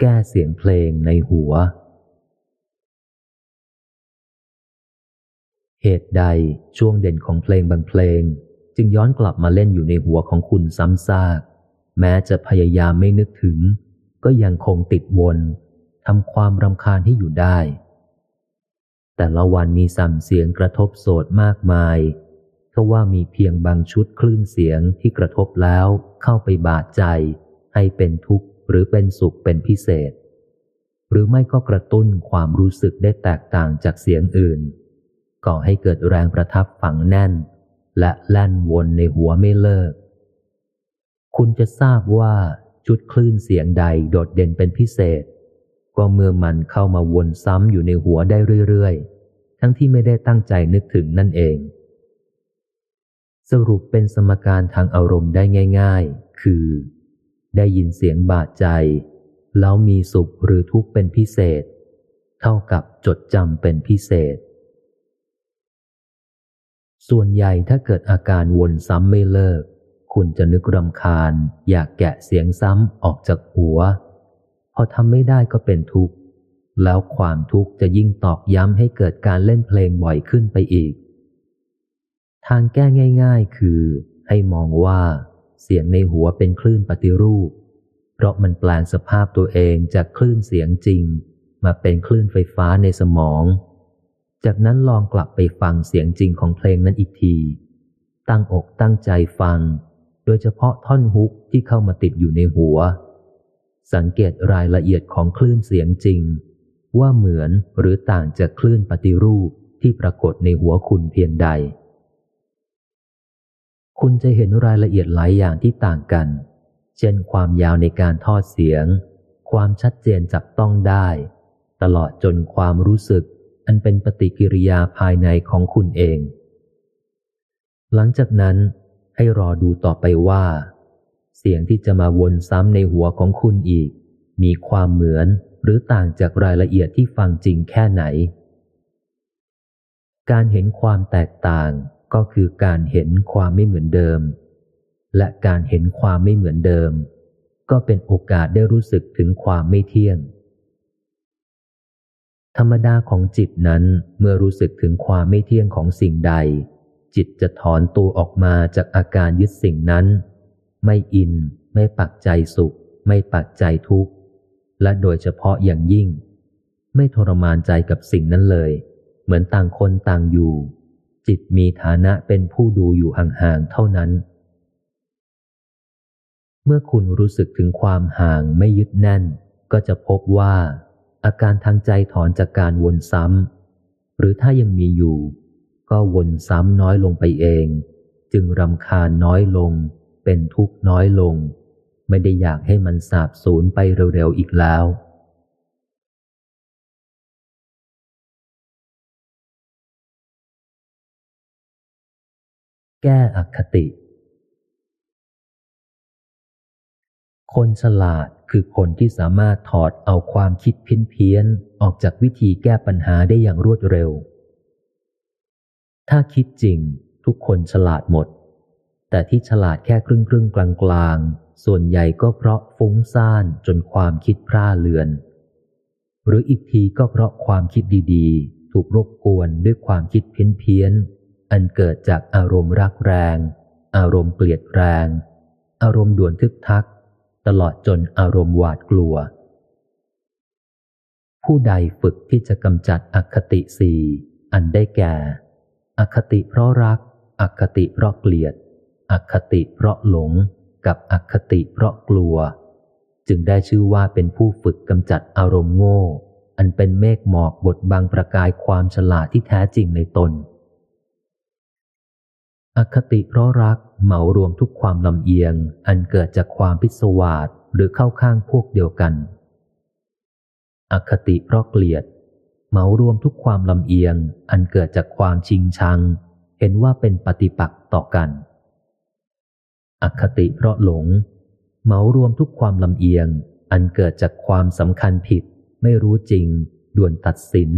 แก้เสียงเพลงในหัว เหตุใดช่วงเด่นของเพลงบางเพลง จึงย้อนกลับมาเล่นอยู่ในหัวของคุณซ้ำซาก แม้จะพยายามไม่นึกถึง ก็ยังคงติดวนทำความรำคาญให้อยู่ได้ แต่ละวันมีสัมเสียงกระทบโสดมากมายก็ว่ามีเพียงบางชุดคลื่นเสียงที่กระทบแล้วเข้าไปบาดใจให้เป็นทุกข์ หรือเป็นสุขเป็นพิเศษ หรือไม่ก็กระตุ้นความรู้สึกได้แตกต่างจากเสียงอื่น ก่อให้เกิดแรงประทับฝังแน่น และแล่นวนในหัวไม่เลิก คุณจะทราบว่าชุดคลื่นเสียงใดโดดเด่นเป็นพิเศษ ก็เมื่อมันเข้ามาวนซ้ำอยู่ในหัวได้เรื่อยๆ ทั้งที่ไม่ได้ตั้งใจนึกถึงนั่นเองสรุปเป็นสมการทางอารมณ์ได้ง่าย ๆ คือ ได้ยินเสียงบาดใจ แล้วมีสุขหรือทุกข์เป็นพิเศษ เท่ากับจดจำเป็นพิเศษ ส่วนใหญ่ถ้าเกิดอาการวนซ้ำไม่เลิก คุณจะนึกรำคาญ อยากแกะเสียงซ้ำออกจากหัว พอทำไม่ได้ก็เป็นทุกข์ แล้วความทุกข์จะยิ่งตอกย้ำให้เกิดการเล่นเพลงบ่อยขึ้นไปอีก ทางแก้ง่าย ๆ คือให้มองว่า เสียงในหัวเป็นคลื่นปฏิรูป เพราะมันแปลงสภาพตัวเองจากคลื่นเสียงจริง มาเป็นคลื่นไฟฟ้าในสมอง จากนั้นลองกลับไปฟังเสียงจริงของเพลงนั้นอีกที ตั้งอกตั้งใจฟัง โดยเฉพาะท่อนฮุกที่เข้ามาติดอยู่ในหัว สังเกตรายละเอียดของคลื่นเสียงจริง ว่าเหมือนหรือต่างจากคลื่นปฏิรูปที่ปรากฏในหัวคุณเพียงใด คุณจะเห็นรายละเอียดหลายอย่างที่ต่างกัน เช่นความยาวในการทอดเสียง ความชัดเจนจับต้องได้ ตลอดจนความรู้สึก อันเป็นปฏิกิริยาภายในของคุณเอง หลังจากนั้นให้รอดูต่อไปว่า เสียงที่จะมาวนซ้ำในหัวของคุณอีก มีความเหมือนหรือต่างจากรายละเอียดที่ฟังจริงแค่ไหน การเห็นความแตกต่าง ก็คือการเห็นความไม่เหมือนเดิม และการเห็นความไม่เหมือนเดิม ก็เป็นโอกาสได้รู้สึกถึงความไม่เที่ยง ธรรมดาของจิตนั้นเมื่อรู้สึกถึงความไม่เที่ยงของสิ่งใด จิตจะถอนตัวออกมาจากอาการยึดสิ่งนั้น ไม่อิน ไม่ปักใจสุข ไม่ปักใจทุกข์และโดยเฉพาะอย่างยิ่ง ไม่ทรมานใจกับสิ่งนั้นเลย เหมือนต่างคนต่างอยู่ จิตมีฐานะเป็นผู้ดูอยู่ห่างๆเท่านั้น เมื่อคุณรู้สึกถึงความห่างไม่ยึดแน่น ก็จะพบว่า อาการทางใจถอนจากการวนซ้ำหรือถ้ายังมีอยู่ ก็วนซ้ำน้อยลงไปเอง จึงรำคาญน้อยลง เป็นทุกข์น้อยลง ไม่ได้อยากให้มันสาบสูญไปเร็วๆอีกแล้ว แก้อคติ คนฉลาดคือคนที่สามารถถอดเอาความคิดเพี้ยนออกจากวิธีแก้ปัญหาได้อย่างรวดเร็ว ถ้าคิดจริง ทุกคนฉลาดหมด แต่ที่ฉลาดแค่ครึ่งครึ่งกลางกลางส่วนใหญ่ก็เพราะฟุ้งซ่านจนความคิดพร่าเลือน หรืออีกทีก็เพราะความคิดดีๆ ถูกรบกวนด้วยความคิดเพี้ยนเพี้ยน อันเกิดจากอารมณ์รักแรง อารมณ์เกลียดแรง อารมณ์ด่วนทึกทัก ตลอดจนอารมณ์หวาดกลัว ผู้ใดฝึกที่จะกำจัดอคติสี่อันได้แก่ อคติเพราะรัก อคติเพราะเกลียด อคติเพราะหลง กับอคติเพราะกลัว จึงได้ชื่อว่าเป็นผู้ฝึกกำจัดอารมณ์โง่ อันเป็นเมฆหมอกบดบังประกายความฉลาดที่แท้จริงในตน อคติเพราะรักเหมารวมทุกความลำเอียง อันเกิดจากความพิศวาสหรือเข้าข้างพวกเดียวกัน อคติเพราะเกลียด เหมารวมทุกความลำเอียง อันเกิดจากความชิงชัง เห็นว่าเป็นปฏิปักษ์ต่อกัน อคติเพราะหลง เหมารวมทุกความลำเอียง อันเกิดจากความสำคัญผิด ไม่รู้จริง ด่วนตัดสิน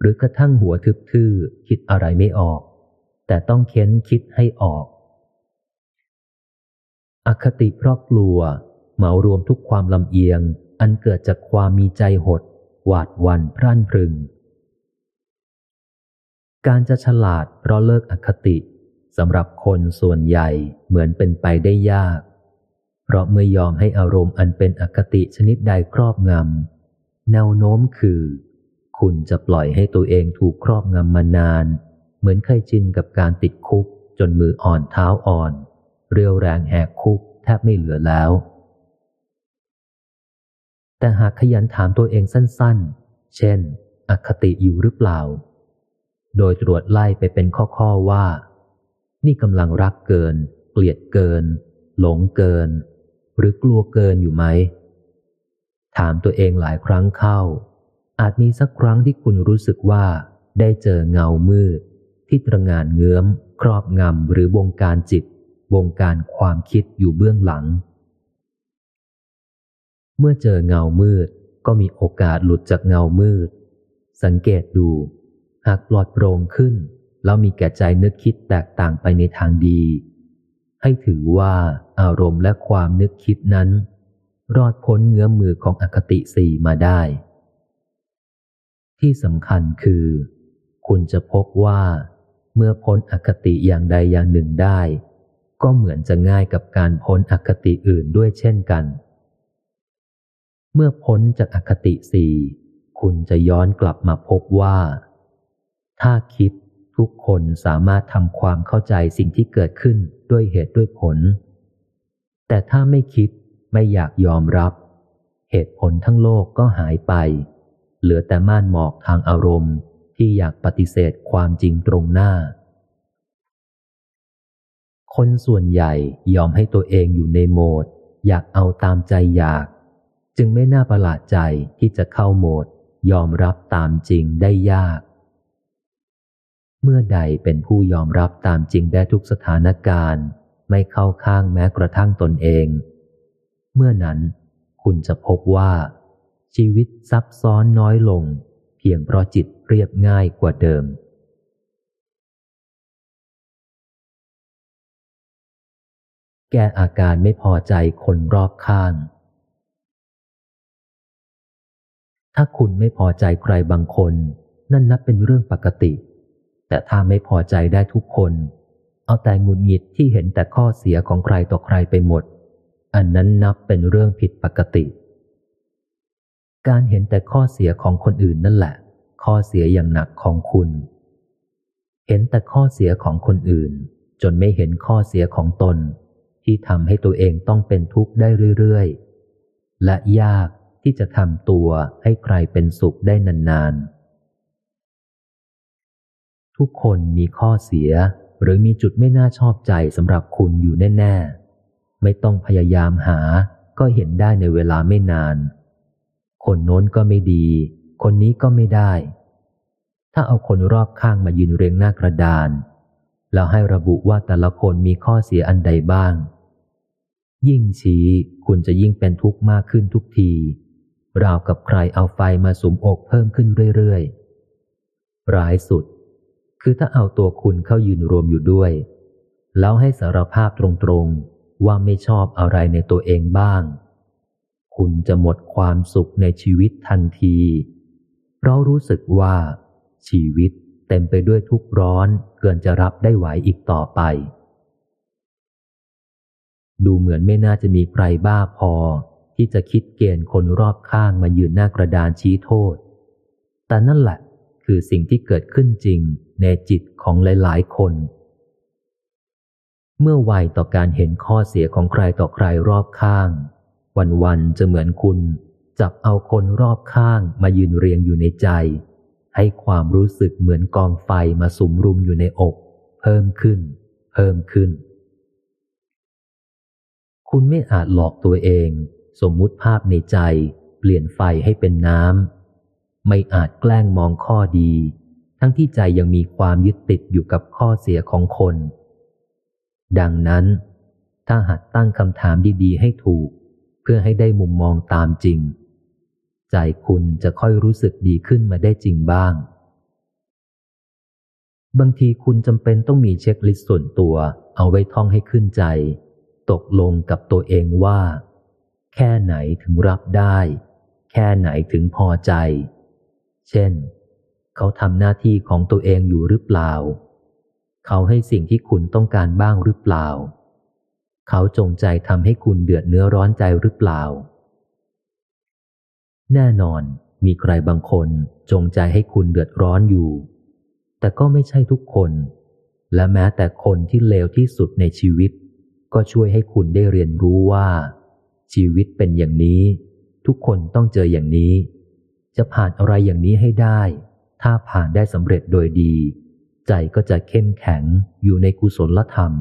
หรือกระทั่งหัวทึบทื่อคิดอะไรไม่ออก แต่ต้องเค้นคิดให้ออก อคติเพราะกลัวเหมารวมทุกความลำเอียง อันเกิดจากความมีใจหด หวาดวันพรั่นพรึง การจะฉลาดเพราะเลิกอคติสำหรับคนส่วนใหญ่เหมือนเป็นไปได้ยาก เพราะเมื่อยอมให้อารมณ์อันเป็นอคติชนิดใดครอบงำแนวโน้มคือ คุณจะปล่อยให้ตัวเองถูกครอบงำมานาน เหมือนเคยชินกับการติดคุกจนมืออ่อนเท้าอ่อน เรียวแรงแหกคุกแทบไม่เหลือแล้ว แต่หากขยันถามตัวเองสั้นๆ เช่น อคติอยู่หรือเปล่า โดยตรวจไล่ไปเป็นข้อๆว่า นี่กำลังรักเกิน เกลียดเกิน หลงเกิน หรือกลัวเกินอยู่ไหม ถามตัวเองหลายครั้งเข้า อาจมีสักครั้งที่คุณรู้สึกว่าได้เจอเงามืด ที่ตรงานเงื้อม ครอบงำหรือวงการจิตวงการความคิดอยู่เบื้องหลัง เมื่อเจอเงามืดก็มีโอกาสหลุดจากเงามืด สังเกตดู หากปลอดโปร่งขึ้น แล้วมีแก่ใจนึกคิดแตกต่างไปในทางดี ให้ถือว่าอารมณ์และความนึกคิดนั้น รอดพ้นเงื้อมมือของอคติสี่มาได้ ที่สำคัญคือ คุณจะพบว่า เมื่อพ้นอคติอย่างใดอย่างหนึ่งได้ ก็เหมือนจะง่ายกับการพ้นอคติอื่นด้วยเช่นกัน เมื่อพ้นจากอคติสี่คุณจะย้อนกลับมาพบว่า ถ้าคิดทุกคนสามารถทำความเข้าใจสิ่งที่เกิดขึ้นด้วยเหตุด้วยผล แต่ถ้าไม่คิดไม่อยากยอมรับ เหตุผลทั้งโลกก็หายไป เหลือแต่ม่านหมอกทางอารมณ์ ที่อยากปฏิเสธความจริงตรงหน้า คนส่วนใหญ่ยอมให้ตัวเองอยู่ในโหมด อยากเอาตามใจอยาก จึงไม่น่าประหลาดใจที่จะเข้าโหมด ยอมรับตามจริงได้ยาก เมื่อใดเป็นผู้ยอมรับตามจริงได้ทุกสถานการณ์ ไม่เข้าข้างแม้กระทั่งตนเอง เมื่อนั้นคุณจะพบว่าชีวิตซับซ้อนน้อยลง พียงเพราะจิตเรียบง่ายกว่าเดิม แก้อาการไม่พอใจคนรอบข้าง ถ้าคุณไม่พอใจใครบางคน นั่นนับเป็นเรื่องปกติ แต่ถ้าไม่พอใจได้ทุกคน เอาแต่งุนหงิดที่เห็นแต่ข้อเสียของใครต่อใครไปหมด อันนั้นนับเป็นเรื่องผิดปกติ การเห็นแต่ข้อเสียของคนอื่นนั่นแหละ ข้อเสียอย่างหนักของคุณ เห็นแต่ข้อเสียของคนอื่น จนไม่เห็นข้อเสียของตน ที่ทำให้ตัวเองต้องเป็นทุกข์ได้เรื่อยๆ และยากที่จะทำตัวให้ใครเป็นสุขได้นานๆ ทุกคนมีข้อเสียหรือมีจุดไม่น่าชอบใจสำหรับคุณอยู่แน่ ๆ ไม่ต้องพยายามหาก็เห็นได้ในเวลาไม่นาน คนโน้นก็ไม่ดี คนนี้ก็ไม่ได้ ถ้าเอาคนรอบข้างมายืนเรียงหน้ากระดาน แล้วให้ระบุว่าแต่ละคนมีข้อเสียอันใดบ้าง ยิ่งชี้คุณจะยิ่งเป็นทุกข์มากขึ้นทุกที ราวกับใครเอาไฟมาสุมอกเพิ่มขึ้นเรื่อยๆ ร้ายสุด คือถ้าเอาตัวคุณเข้ายืนรวมอยู่ด้วย แล้วให้สารภาพตรงๆว่าไม่ชอบอะไรในตัวเองบ้าง คุณจะหมดความสุขในชีวิตทันที เพราะรู้สึกว่า ชีวิตเต็มไปด้วยทุกข์ร้อนเกินจะรับได้ไหวอีกต่อไป ดูเหมือนไม่น่าจะมีใครบ้าพอ ที่จะคิดเกณฑ์คนรอบข้างมายืนหน้ากระดานชี้โทษ แต่นั่นแหละคือสิ่งที่เกิดขึ้นจริงในจิตของหลาย ๆ คน เมื่อไวต่อการเห็นข้อเสียของใครต่อใครรอบข้าง วันๆจะเหมือนคุณ จับเอาคนรอบข้างมายืนเรียงอยู่ในใจ ให้ความรู้สึกเหมือนกองไฟมาสุมรุมอยู่ในอก เพิ่มขึ้น เพิ่มขึ้น คุณไม่อาจหลอกตัวเอง สมมุติภาพในใจ เปลี่ยนไฟให้เป็นน้ำไม่อาจแกล้งมองข้อดี ทั้งที่ใจยังมีความยึดติดอยู่กับข้อเสียของคน ดังนั้นถ้าหัดตั้งคำถามดี ๆ ให้ถูก พื่อให้ได้มุมมองตามจริง ใจคุณจะค่อยรู้สึกดีขึ้นมาได้จริงบ้าง บางทีคุณจำเป็นต้องมีเช็คลิสต์ส่วนตัว เอาไว้ท่องให้ขึ้นใจ ตกลงกับตัวเองว่า แค่ไหนถึงรับได้ แค่ไหนถึงพอใจ เช่น เขาทำหน้าที่ของตัวเองอยู่หรือเปล่า เขาให้สิ่งที่คุณต้องการบ้างหรือเปล่า เขาจงใจทำให้คุณเดือดเนื้อร้อนใจหรือเปล่า แน่นอน มีใครบางคนจงใจให้คุณเดือดร้อนอยู่ แต่ก็ไม่ใช่ทุกคน และแม้แต่คนที่เลวที่สุดในชีวิต ก็ช่วยให้คุณได้เรียนรู้ว่า ชีวิตเป็นอย่างนี้ ทุกคนต้องเจออย่างนี้ จะผ่านอะไรอย่างนี้ให้ได้ ถ้าผ่านได้สำเร็จโดยดี ใจก็จะเข้มแข็งอยู่ในกุศลธรรม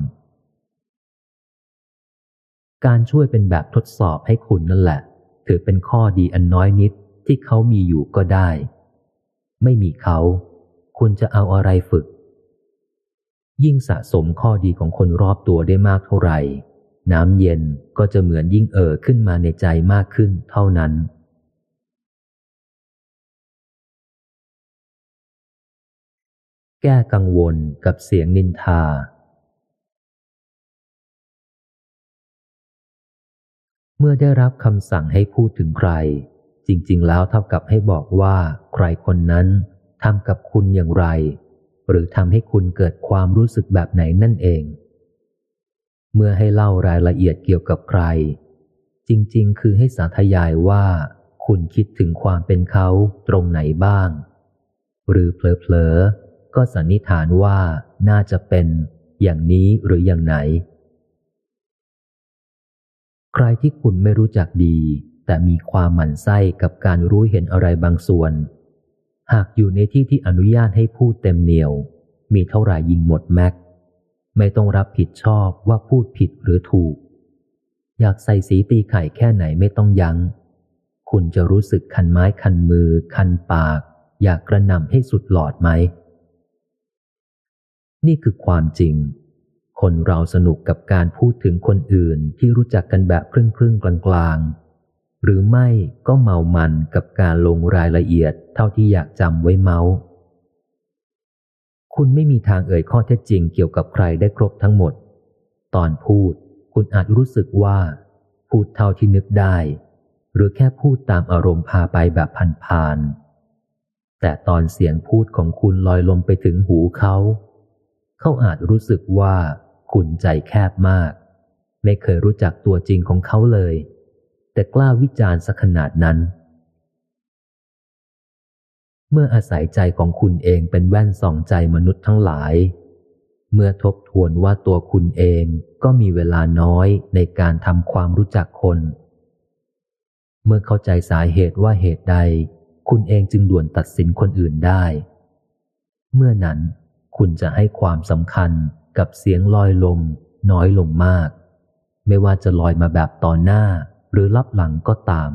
การช่วยเป็นแบบทดสอบให้คุณนั่นแหละ ถือเป็นข้อดีอันน้อยนิดที่เขามีอยู่ก็ได้ ไม่มีเขา คุณจะเอาอะไรฝึก ยิ่งสะสมข้อดีของคนรอบตัวได้มากเท่าไหร่ น้ำเย็นก็จะเหมือนยิ่งเอ่อขึ้นมาในใจมากขึ้นเท่านั้น แก้กังวลกับเสียงนินทา เมื่อได้รับคำสั่งให้พูดถึงใคร จริง ๆ แล้วเท่ากับให้บอกว่าใครคนนั้นทำกับคุณอย่างไร หรือทำให้คุณเกิดความรู้สึกแบบไหนนั่นเอง เมื่อให้เล่ารายละเอียดเกี่ยวกับใคร จริง ๆ คือให้สาธยายว่า คุณคิดถึงความเป็นเขาตรงไหนบ้าง หรือเผลอๆก็สันนิษฐานว่าน่าจะเป็นอย่างนี้หรืออย่างไหน ใครที่คุณไม่รู้จักดี แต่มีความหมั่นไส้กับการรู้เห็นอะไรบางส่วน หากอยู่ในที่ที่อนุญาตให้พูดเต็มเหนียว มีเท่าไหร่ยิงหมดแม็ก ไม่ต้องรับผิดชอบว่าพูดผิดหรือถูก อยากใส่สีตีไข่แค่ไหนไม่ต้องยัง้ง คุณจะรู้สึกคันไม้คันมือ คันปาก อยากกระนำให้สุดหลอดไหม นี่คือความจริง คนเราสนุกกับการพูดถึงคนอื่นที่รู้จักกันแบบครึ่งครึ่งกลางกลางหรือไม่ก็เมามันกับการลงรายละเอียดเท่าที่อยากจำไว้เมาคุณไม่มีทางเอ่ยข้อเท็จจริงเกี่ยวกับใครได้ครบทั้งหมด ตอนพูด คุณอาจรู้สึกว่า พูดเท่าที่นึกได้ หรือแค่พูดตามอารมณ์พาไปแบบผ่านๆแต่ตอนเสียงพูดของคุณลอยลมไปถึงหูเขา เขาอาจรู้สึกว่า คุณใจแคบมาก ไม่เคยรู้จักตัวจริงของเขาเลย แต่กล้าวิจารณ์สักขนาดนั้น เมื่ออาศัยใจของคุณเองเป็นแว่นส่องใจมนุษย์ทั้งหลาย เมื่อทบทวนว่าตัวคุณเองก็มีเวลาน้อยในการทำความรู้จักคน เมื่อเข้าใจสาเหตุว่าเหตุใด คุณเองจึงด่วนตัดสินคนอื่นได้ เมื่อนั้นคุณจะให้ความสำคัญ กับเสียงลอยลม น้อยลงมาก ไม่ว่าจะลอยมาแบบต่อหน้าหรือรับหลังก็ตาม